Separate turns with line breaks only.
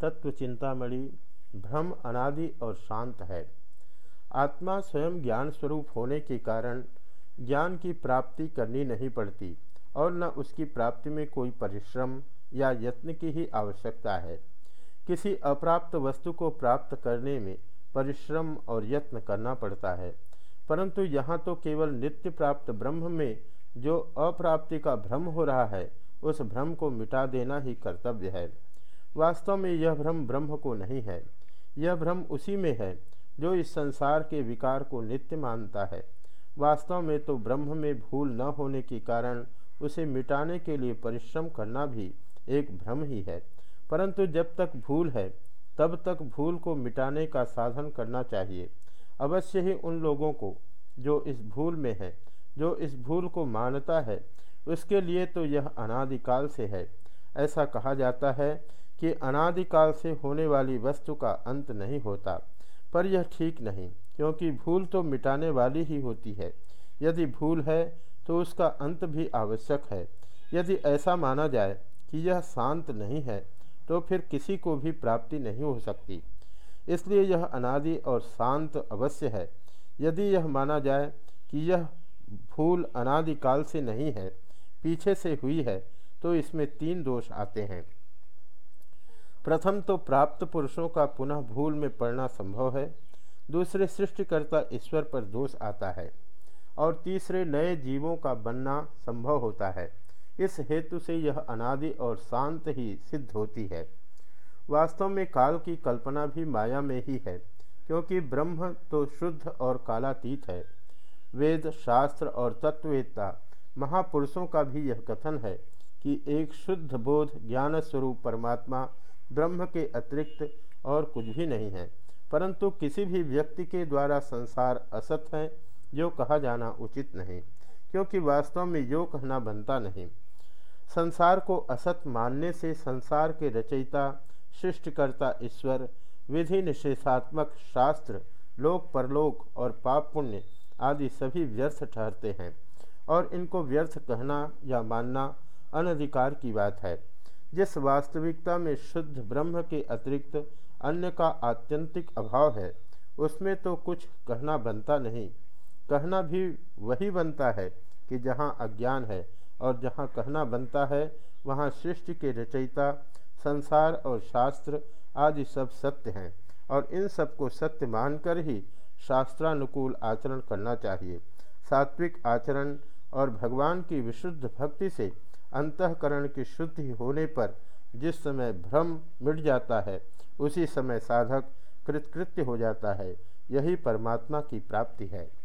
तत्व चिंतामणि भ्रम, अनादि और शांत है। आत्मा स्वयं ज्ञान स्वरूप होने के कारण ज्ञान की प्राप्ति करनी नहीं पड़ती और न उसकी प्राप्ति में कोई परिश्रम या यत्न की ही आवश्यकता है। किसी अप्राप्त वस्तु को प्राप्त करने में परिश्रम और यत्न करना पड़ता है, परंतु यहाँ तो केवल नित्य प्राप्त ब्रह्म में जो अप्राप्ति का भ्रम हो रहा है, उस भ्रम को मिटा देना ही कर्तव्य है। वास्तव में यह भ्रम ब्रह्म को नहीं है। यह भ्रम उसी में है जो इस संसार के विकार को नित्य मानता है। वास्तव में तो ब्रह्म में भूल न होने के कारण उसे मिटाने के लिए परिश्रम करना भी एक भ्रम ही है। परंतु जब तक भूल है, तब तक भूल को मिटाने का साधन करना चाहिए। अवश्य ही उन लोगों को जो इस भूल में है, जो इस भूल को मानता है, उसके लिए तो यह अनादिकाल से है। ऐसा कहा जाता है कि अनादिकाल से होने वाली वस्तु का अंत नहीं होता, पर यह ठीक नहीं, क्योंकि भूल तो मिटाने वाली ही होती है। यदि भूल है तो उसका अंत भी आवश्यक है। यदि ऐसा माना जाए कि यह शांत नहीं है तो फिर किसी को भी प्राप्ति नहीं हो सकती। इसलिए यह अनादि और शांत अवश्य है। यदि यह माना जाए कि यह भूल अनादिकाल से नहीं है, पीछे से हुई है तो इसमें तीन दोष आते हैं। प्रथम तो प्राप्त पुरुषों का पुनः भूल में पड़ना संभव है, दूसरे सृष्टिकर्ता ईश्वर पर दोष आता है, और तीसरे नए जीवों का बनना संभव होता है। इस हेतु से यह अनादि और शांत ही सिद्ध होती है। वास्तव में काल की कल्पना भी माया में ही है, क्योंकि ब्रह्म तो शुद्ध और कालातीत है। वेद, शास्त्र और तत्ववेदता महापुरुषों का भी यह कथन है कि एक शुद्ध बोध ज्ञान स्वरूप परमात्मा ब्रह्म के अतिरिक्त और कुछ भी नहीं है। परंतु किसी भी व्यक्ति के द्वारा संसार असत है जो कहा जाना उचित नहीं, क्योंकि वास्तव में यो कहना बनता नहीं। संसार को असत मानने से संसार के रचयिता, सृष्टिकर्ता, ईश्वर, विधि निषेधात्मक शास्त्र, लोक परलोक और पाप पुण्य आदि सभी व्यर्थ ठहरते हैं, और इनको व्यर्थ कहना या मानना अनधिकार की बात है। जिस वास्तविकता में शुद्ध ब्रह्म के अतिरिक्त अन्य का आत्यंतिक अभाव है, उसमें तो कुछ कहना बनता नहीं। कहना भी वही बनता है कि जहाँ अज्ञान है और जहाँ कहना बनता है, वहाँ सृष्टि के रचयिता, संसार और शास्त्र आदि सब सत्य हैं और इन सबको सत्य मानकर ही शास्त्रानुकूल आचरण करना चाहिए। सात्विक आचरण और भगवान की विशुद्ध भक्ति से अंतकरण की शुद्धि होने पर जिस समय भ्रम मिट जाता है, उसी समय साधक कृतकृत्य हो जाता है। यही परमात्मा की प्राप्ति है।